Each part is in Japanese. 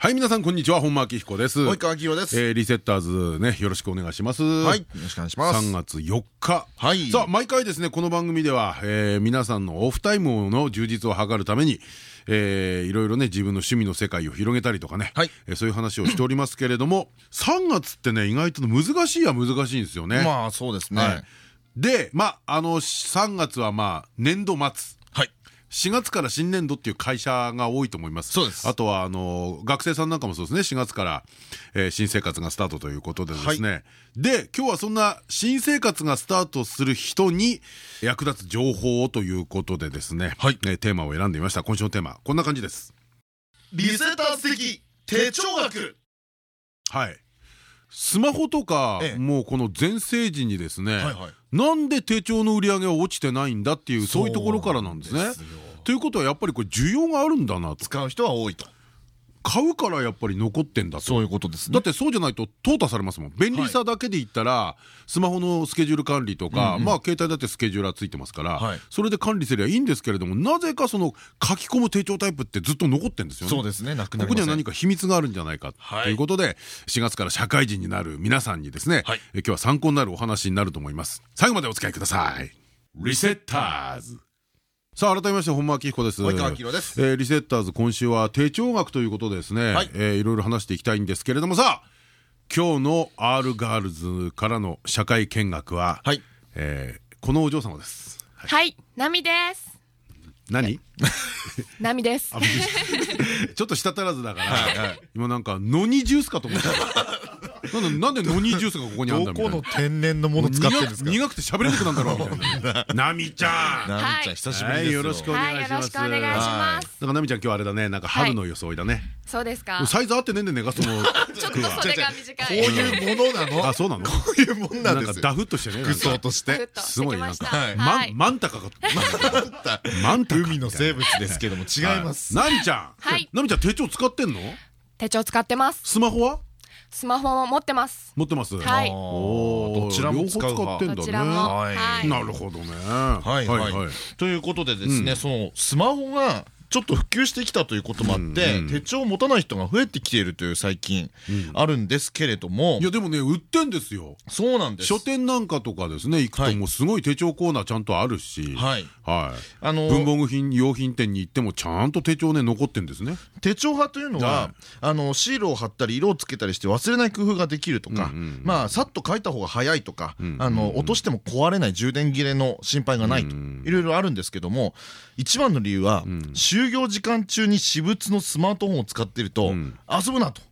はい皆さんこんにちは。本間明彦です。及川明です、えー、リセッターズねよろしくお願いします。はいよろしくお願いします。3月4日。はい。さあ毎回ですねこの番組では、えー、皆さんのオフタイムの充実を図るためにえー、いろいろね自分の趣味の世界を広げたりとかね、はい。えー、そういう話をしておりますけれども 3月ってね意外と難しいは難しいんですよね。まあそうですね、はい、でまああの3月はまあ年度末4月から新年度っていう会社が多いと思います。そうです。あとはあの学生さんなんかもそうですね。4月から、えー、新生活がスタートということでですね、はい、で今日はそんな新生活がスタートする人に役立つ情報をということでですね、はい。えー、テーマを選んでみました。今週のテーマこんな感じです。リセターズ的手帳学。はいスマホとか、ええ、もうこの全盛時にですね、なんで手帳の売り上げは落ちてないんだっていうそういうところからなんですね。ということはやっぱりこれ需要があるんだな使う人は多いと。買うからやっぱり残ってんだそういうことです、だってそうじゃないと淘汰されますもん。便利さだけで言ったら、スマホのスケジュール管理とか、まあ携帯だってスケジューラーついてますから、それで管理すればいいんですけれどもなぜかその書き込む手帳タイプってずっと残ってんですよね。そうですね。ここには何か秘密があるんじゃないかとい。うことで4月から社会人になる皆さんにですね、今日は参考になるお話になると思います。最後までお付き合いください。リセッターズさあ改めまして本間明彦です。及川明です。えー、リセッターズ今週は手帳学ということでですね、はい、えー、いろいろ話していきたいんですけれどもさあ今日の R ガールズからの社会見学は、はい、えー、このお嬢様です。はい、はい、ナミです。何？ナミです。ちょっと舌足らずだから、今なんかノニジュースかと思った。なんでなんでノニジュースがここにあるんだどこの天然のもの使ってるんですか？苦くて喋れなくなんだろうみたいな。ナミちゃん。ナミちゃん久しぶりですよ。ろしくお願いします。なんかナミちゃん今日あれだね。なんか春の装いだね。そうですか。サイズ合ってねんでねガスの。服は。こういうものなの？あそうなの？こういうもんなんですダフっとしてね服装として。すごいなんか。マンタかマンタ。海の生物ですけども違います。ナミちゃん。ナミちゃん手帳使ってんの？手帳使ってます。スマホは？スマホも持ってます。持ってます。はい。どちらも使ってんだね。なるほどね。はいはい。ということでですねそのスマホがちょっと普及してきたということもあって手帳を持たない人が増えてきているという最近あるんですけれども。いやでもね売ってんですよ。そうなんです。書店なんかとかですね行くともうすごい手帳コーナーちゃんとあるし。はい。あの文房具品用品店に行ってもちゃんと手帳ね残ってんですね。手帳派というのはあのシールを貼ったり色をつけたりして忘れない工夫ができるとかまあさっと書いた方が早いとかあの落としても壊れない充電切れの心配がないと。いろいろあるんですけども一番の理由は就業時間中に私物のスマートフォンを使っていると遊ぶなと。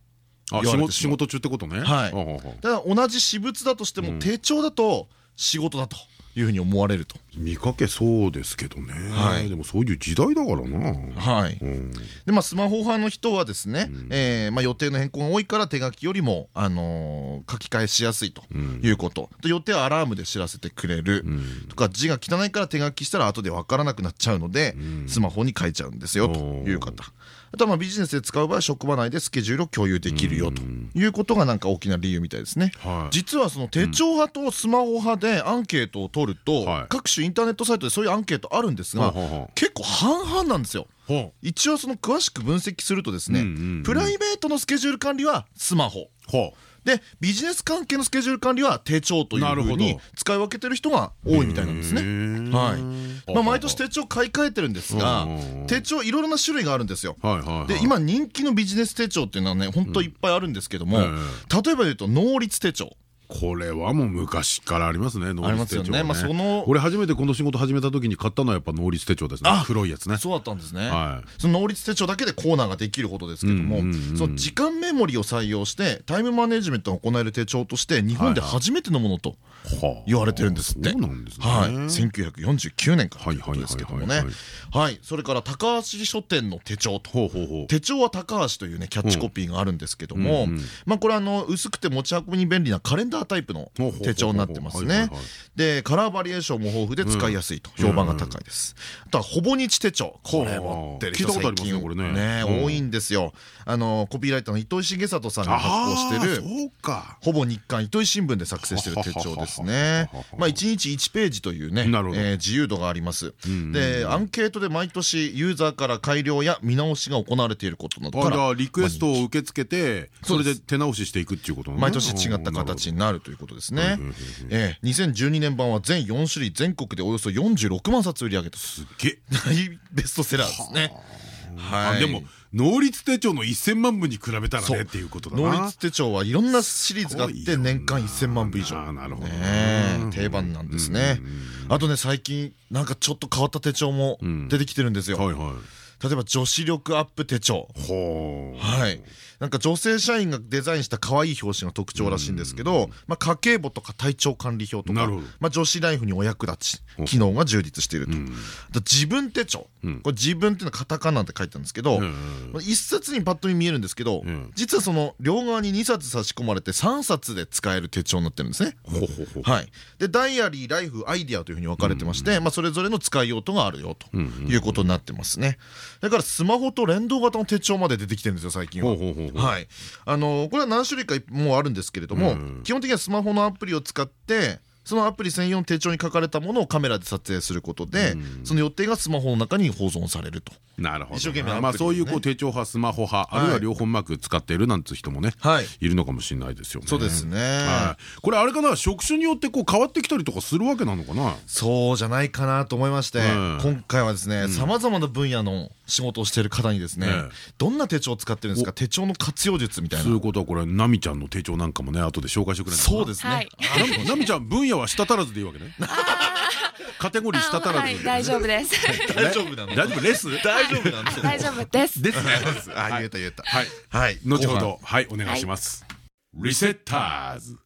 仕事中ってことね。はい。ただ同じ私物だとしても手帳だと仕事だと。いうふうに思われると。見かけそうですけどね、はい、でもそういう時代だからな。はい、うん、でまあスマホ派の人はですね、うん、えー、まあ、予定の変更が多いから手書きよりも、あのー、書き換えしやすいということ、うん、予定はアラームで知らせてくれる、とか字が汚いから手書きしたら後で分からなくなっちゃうので、スマホに書いちゃうんですよという方あとはまあビジネスで使う場合は職場内でスケジュールを共有できるよということがなんか大きな理由みたいですね。実はその手帳派とスマホ派でアンケートを取ると各種インターネットサイトでそういうアンケートあるんですが結構半々なんですよ。一応その詳しく分析するとですねプライベートのスケジュール管理はスマホ。でビジネス関係のスケジュール管理は手帳というふうに使い分けてる人が多いみたいなんですね。はい。まあ毎年手帳買い替えてるんですが、手帳いろいろな種類があるんですよ。で今人気のビジネス手帳っていうのはね本当いっぱいあるんですけども、例えば言うと能率手帳。これはもう昔からありますね能率手帳ね。まあその俺初めてこの仕事始めた時に買ったのはやっぱ能率手帳ですね。あ黒いやつね。そうだったんですね、はい。その能率手帳だけでコーナーができるほどですけどもその時間メモリを採用してタイムマネジメントが行える手帳として日本で初めてのものとはあ。言われてるんですって。そうなんですね。はい、1949年からということですけどもね。はいそれから高橋書店の手帳と。手帳は高橋というねキャッチコピーがあるんですけども、まあこれあの薄くて持ち運びに便利なカレンダータイプの手帳になってますね。でカラーバリエーションも豊富で使いやすいと。評判が高いです。あとはほぼ日手帳。これ持ってる人最近ね多いんですよ。あのコピーライターの糸井重里さんが発行してるほぼ日刊糸井新聞で作成してる手帳ですね。まあ1日1ページというね、自由度があります。で、アンケートで毎年ユーザーから改良や見直しが行われていることなどからリクエストを受け付けてそれで手直ししていくっていうことね毎年違った形になるということですね。うんうんうんうん。ええ。2012年版は全4種類全国でおよそ46万冊売り上げたすっげえ。大ベストセラーですね。はい。あでも能率手帳の1000万部に比べたらねっていうことだな。能率手帳はいろんなシリーズがあって年間1000万部以上。なるほどねえ定番なんですね。あとね最近なんかちょっと変わった手帳も出てきてるんですよ。はいはい。例えば女子力アップ手帳。はいなんか女性社員がデザインした可愛い表紙が特徴らしいんですけど、まあ、家計簿とか体調管理表とかまあ、女子ライフにお役立ち機能が充実していると、自分手帳、うん。これ自分っていうのはカタカナって書いてあるんですけど、一冊にパッと見見えるんですけど、うん。実はその両側に2冊差し込まれて3冊で使える手帳になってるんですね。はい、でダイアリー、ライフ、アイディアというふうに分かれてまして、まあ、それぞれの使い用途があるよということになってますね。だからスマホと連動型の手帳まで出てきてるんですよ、最近は。はい、あのこれは何種類かもうあるんですけれども、うん。基本的にはスマホのアプリを使ってそのアプリ専用の手帳に書かれたものをカメラで撮影することで、その予定がスマホの中に保存されると。なるほど一生懸命ね。まあそういうこう手帳派スマホ派あるいは両方うまく使っているなんて人もねはい。いるのかもしれないですよね。そうですね。はい。これあれかな職種によってこう変わってきたりとかするわけなのかな？そうじゃないかなと思いまして、うん。今回はですねさまざまな分野の仕事をしている方にですね、ねどんな手帳を使ってるんですか？手帳の活用術みたいな。そういうことはこれナミちゃんの手帳なんかもね後で紹介してくれるそうですね、はい。ナミナミちゃん分野は舌足らずでいいわけね。カテゴリー舌足らずはい。大丈夫です。大丈夫なの？大丈夫レス 大丈夫なんです大丈夫です。ですね。あ言えた言えた。はい。はい。後ほど。はいお願いします。リセッターズ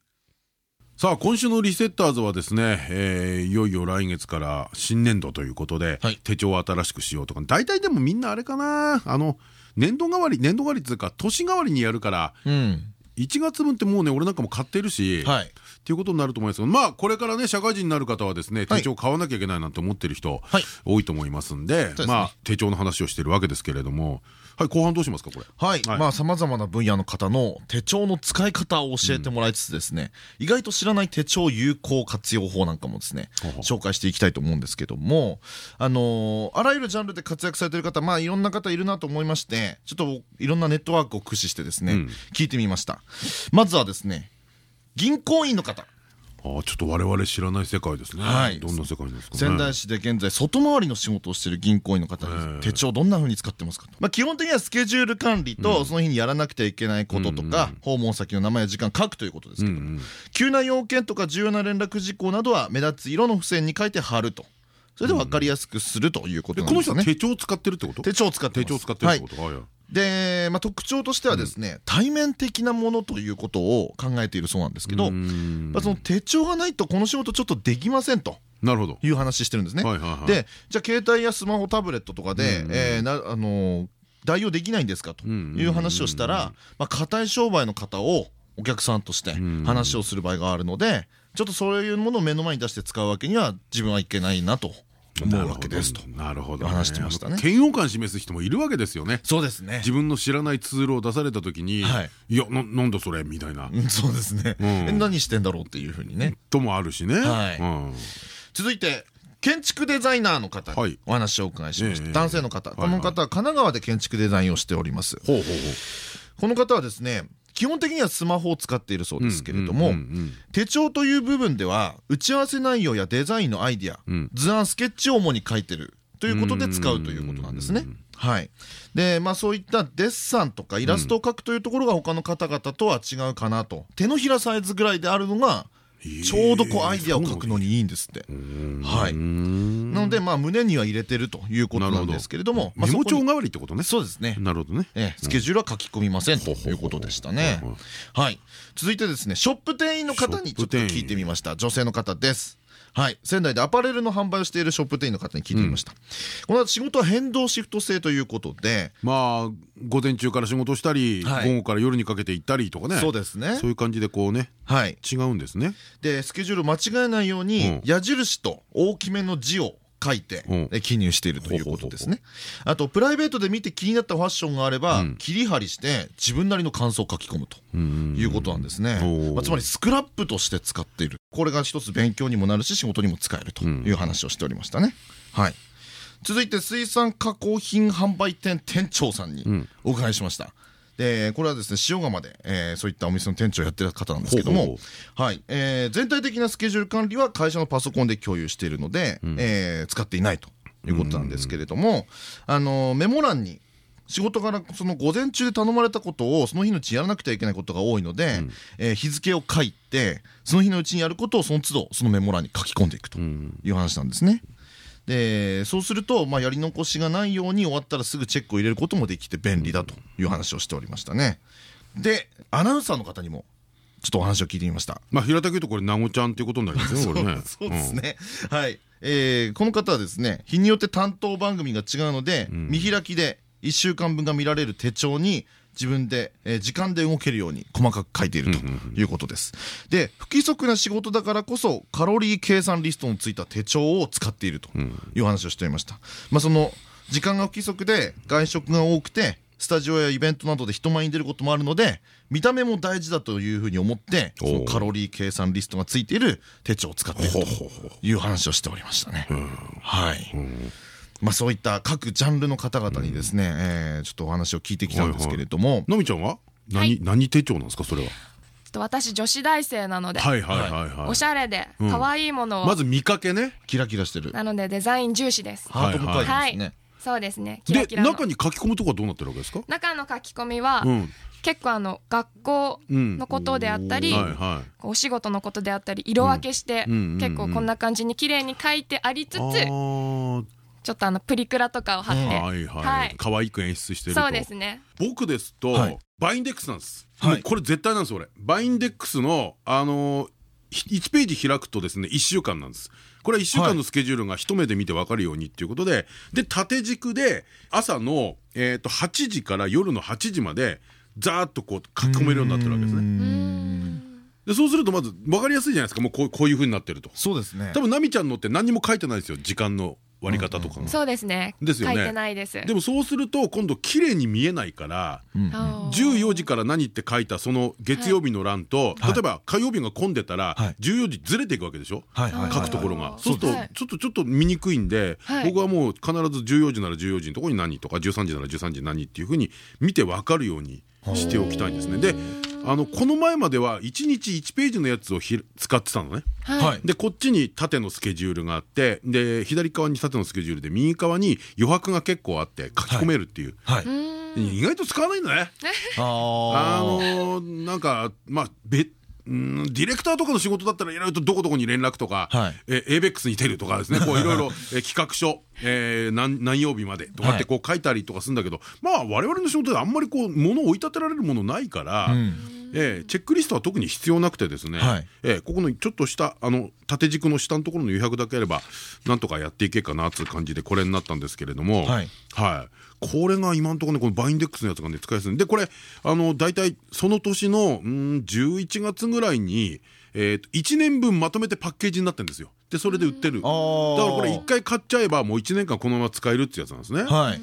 さあ今週のリセッターズはですね、えーいよいよ来月から新年度ということで、はい。手帳を新しくしようとか大体でもみんなあれかな。あの年度代わり年度代わりっていうか年代わりにやるからうん。1月分ってもうね俺なんかも買ってるし、はいっていうことになると思いますまあこれからね社会人になる方はですねはい。手帳買わなきゃいけないなんて思ってる人はい。多いと思いますんで、まあ手帳の話をしてるわけですけれどもはい後半どうしますかこれ？はい、はい。まあさまざまな分野の方の手帳の使い方を教えてもらいつつですね、意外と知らない手帳有効活用法なんかもですね紹介していきたいと思うんですけどもあのーあらゆるジャンルで活躍されてる方まあいろんな方いるなと思いましてちょっといろんなネットワークを駆使してですね、うん。聞いてみました。まずはですね銀行員の方ああちょっと我々知らない世界ですね。はいどんな世界ですかね。仙台市で現在外回りの仕事をしている銀行員の方ええに手帳どんな風に使ってますかと、まあ、基本的にはスケジュール管理とその日にやらなくてはいけないこととか訪問先の名前や時間書くということですけど。急な要件とか重要な連絡事項などは目立つ色の付箋に書いて貼るとそれで分かりやすくするということでこの人はなんですよね手帳を使ってるってこと？手帳を使って手帳を使ってるってこと？はいはい。で、まあ、特徴としてはですね、対面的なものということを考えているそうなんですけど、まあ、その手帳がないとこの仕事ちょっとできませんとなるほど。いう話してるんですね。でじゃあ携帯やスマホタブレットとかで、うんうんえーなあのー代用できないんですかという話をしたら、まあ、固い商売の方をお客さんとしてん。話をする場合があるのでちょっとそういうものを目の前に出して使うわけには自分はいけないなと思うわけですと。なるほど。ね。話してましたね。嫌悪感示す人もいるわけですよね。そうですね。自分の知らないツールを出された時に、はい。いやななんだそれ？みたいな。うんそうですね、何してんだろうっていうふうにね。ともあるしね。続いて建築デザイナーの方はい。にお話をお伺いしました、ええ。男性の方、はい。この方は神奈川で建築デザインをしております。ほうほうほう。この方はですね基本的にはスマホを使っているそうですけれども、手帳という部分では打ち合わせ内容やデザインのアイディア、うん。図案スケッチを主に書いてるということで使うということなんですね。はい、でまあそういったデッサンとかイラストを描くというところが他の方々とは違うかなと。手のひらサイズぐらいであるのがちょうどこうアイデアを描くのにいいんですって。はい。なのでまあ胸には入れてるということなんですけれども、メモ帳代わりってことねそうですね。なるほどねええ、スケジュールは書き込みませんということでしたね。はい。続いてですね、ショップ店員の方にちょっと聞いてみました。女性の方です。はい、仙台でアパレルの販売をしているショップ店員の方に聞いてみました、この後仕事は変動シフト制ということでまあ午前中から仕事したりはい。午後から夜にかけて行ったりとかね。そうですね。そういう感じでこうねはい。違うんですね。でスケジュールを間違えないように、うん。矢印と大きめの字を書いて、記入しているということですね。あとプライベートで見て気になったファッションがあれば、うん。切り張りして自分なりの感想を書き込むとうんいうことなんですね、まあ、つまりスクラップとして使っている。これが一つ勉強にもなるし仕事にも使えるという話をしておりましたね、はい。続いて水産加工品販売店店長さんにん。お伺いしました、でこれはですね塩釜で、えーそういったお店の店長をやってる方なんですけどもはい。えー全体的なスケジュール管理は会社のパソコンで共有しているので、えー使っていないということなんですけれども、あのメモ欄に仕事からその午前中で頼まれたことをその日のうちにやらなくてはいけないことが多いので、えー日付を書いてその日のうちにやることをその都度そのメモ欄に書き込んでいくという話なんですね。でそうすると、まあ、やり残しがないように終わったらすぐチェックを入れることもできて便利だという話をしておりましたね。でアナウンサーの方にもちょっとお話を聞いてみました。まあ平たく言うとこれなごちゃんっていうことになりますよ これね。そうですね、はい、えーこの方はですね日によって担当番組が違うので、見開きで1週間分が見られる手帳に自分で、えー時間で動けるように細かく書いているということです。で不規則な仕事だからこそカロリー計算リストのついた手帳を使っているという話をしていました。まあ、その時間が不規則で外食が多くてスタジオやイベントなどで人前に出ることもあるので見た目も大事だというふうに思ってそのカロリー計算リストがついている手帳を使っているという話をしておりましたね。はい。まあそういった各ジャンルの方々にですね、えーちょっとお話を聞いてきたんですけれども、のみちゃんは？は何い。何手帳なんですかそれは？ちょっと私女子大生なので、はいはいはいはい。おしゃれでうん。可愛いものを、まず見かけね。キラキラしてる。なのでデザイン重視です。ハート深いはいですね。そうですね。キラでキラの。中に書き込むとこはどうなってるわけですか？中の書き込みは、うん。結構あの学校のことであったり、はいはいお仕事のことであったり色分けして、うんうんうんうん。結構こんな感じに綺麗に書いてありつつ、ちょっとあのプリクラとかを貼って、はいはい。可愛く演出してると。そうですね。僕ですと、はい。バインデックスなんです、はい。もうこれ絶対なんです俺。バインデックスのあのーひ1ページ開くとですね1週間なんです。これは1週間のスケジュールが一目で見て分かるようにっていうことでで縦軸で朝の、えー、と8時から夜の8時までザーッとこう書き込めるようになってるわけですね。でそうするとまず分かりやすいじゃないですか。もうこうこういうふうになってると。そうですね。多。分ナミちゃんのって何にも書いてないですよ。時間の割り方とかがそうですね。ですよね。書いてないです。でもそうすると今度綺麗に見えないからあー14時から何って書いたその月曜日の欄と、はい。例えば火曜日が混んでたらはい。14時ずれていくわけでしょ、書くところが。そうするとはい。ちょっとちょっと見にくいんで、はい。僕はもう必ず14時なら14時のところに何とか13時なら13時何っていうふうに見て分かるようにしておきたいんですね。であのこの前までは1日1ページのやつをひ使ってたのね。はい。はい。でこっちに縦のスケジュールがあってで左側に縦のスケジュールで右側に余白が結構あって書き込めるっていう、はい。意外と使わないんだね。ああのーなんかまあべうんディレクターとかの仕事だったらいろいろとどこどこに連絡とか、はい。え ABEX に出るとかですね。こういろいろえ企画書、えー何何曜日までとかってこう書いたりとかするんだけど、まあ我々の仕事であんまりこう物を追い立てられるものないから、ん。えーチェックリストは特に必要なくてですね、はい。えーここのちょっとしたあの縦軸の下のところの余白だけあればなんとかやっていけっかなっていう感じでこれになったんですけれども、はい。はい、これが今のところねこのバインデックスのやつがね使いやすい。んでこれあの大体その年のうん11月ぐらいに、えーと1年分まとめてパッケージになってるんですよ。でそれで売ってる。だからーこれ1回買っちゃえばもう1年間このまま使えるってやつなんですね、あ。はい。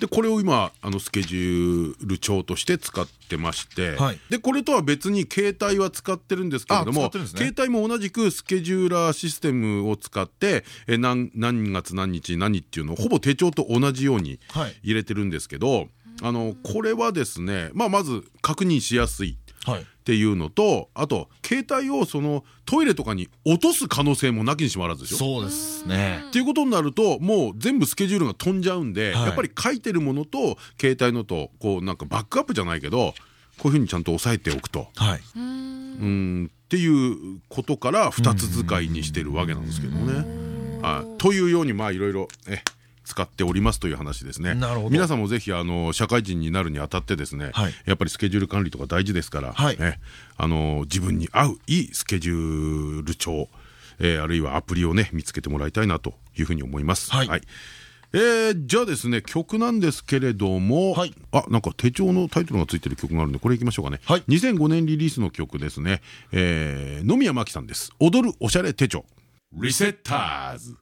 でこれを今あのスケジュール帳として使ってまして、はいでこれとは別に携帯は使ってるんですけれども、ね携帯も同じくスケジューラーシステムを使ってえ何何月何日何っていうのをほぼ手帳と同じようにはい入れてるんですけど、あのこれはですね、まあ、まず確認しやすい。はい。っっていうのとあと携帯をそのトイレとかに落とす可能性もなきにしもあらずでしょそうですね。っていうことになるともう全部スケジュールが飛んじゃうんで、はい。やっぱり書いてるものと携帯のとこうなんかバックアップじゃないけどこういうふうにちゃんと押さえておくと。はい。うん。っていうことから2つ使いにしてるわけなんですけどね。はい。というようにまあいろいろえ使っておりますという話ですね。なるほど。皆さんもぜひあの社会人になるにあたってですね、はい。やっぱりスケジュール管理とか大事ですから、はい。ねあの自分に合ういいスケジュール帳、えーあるいはアプリをね見つけてもらいたいなというふうに思います。はい。えーじゃあですね曲なんですけれども、はい。あなんか手帳のタイトルがついてる曲があるんでこれいきましょうかね、はい。2005年リリースの曲ですね、えー野宮真紀さんです「踊るおしゃれ手帳」リセッターズ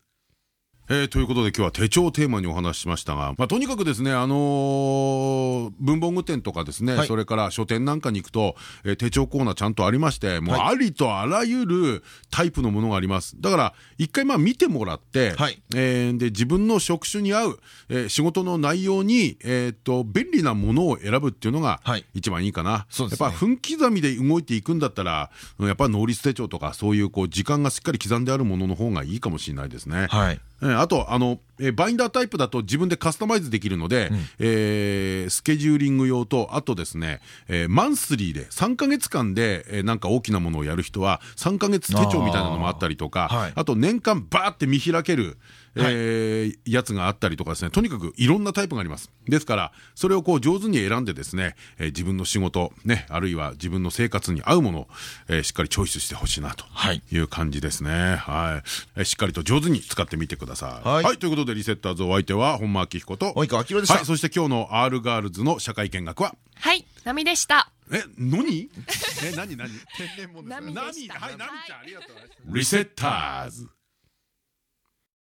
えーということで今日は手帳をテーマにお話ししましたが、まあ、とにかくですね、あのー文房具店とかですね、はい。それから書店なんかに行くと、えー手帳コーナーちゃんとありましてもうありとあらゆるタイプのものがあります。だから一回まあ見てもらって、はい。えーで自分の職種に合う、えー仕事の内容に、えー、と便利なものを選ぶっていうのがはい。一番いいかな、そうですね。やっぱ分刻みで動いていくんだったらやっぱ能率手帳とかそういうこう時間がしっかり刻んであるものの方がいいかもしれないですね。はいえーあとあの、えーバインダータイプだと自分でカスタマイズできるので、えースケジューリング用とあとですね、えーマンスリーで3か月間で、えーなんか大きなものをやる人は3か月手帳みたいなのもあったりとかあーはい。あと年間バーって見開ける、えーやつがあったりとかですね。とにかくいろんなタイプがあります。ですからそれをこう上手に選んでですね、えー自分の仕事ねあるいは自分の生活に合うものを、えーしっかりチョイスしてほしいなとはい。いう感じですね。はい、えーしっかりと上手に使ってみてください。はい。はい、ということでリセッターズお相手は本間明彦と。及川明でした。はい、そして今日の R ガールズの社会見学は？はい波でした。え何？え何何？天然物。波でした。はいナミちゃんありがとうございます。リセッターズ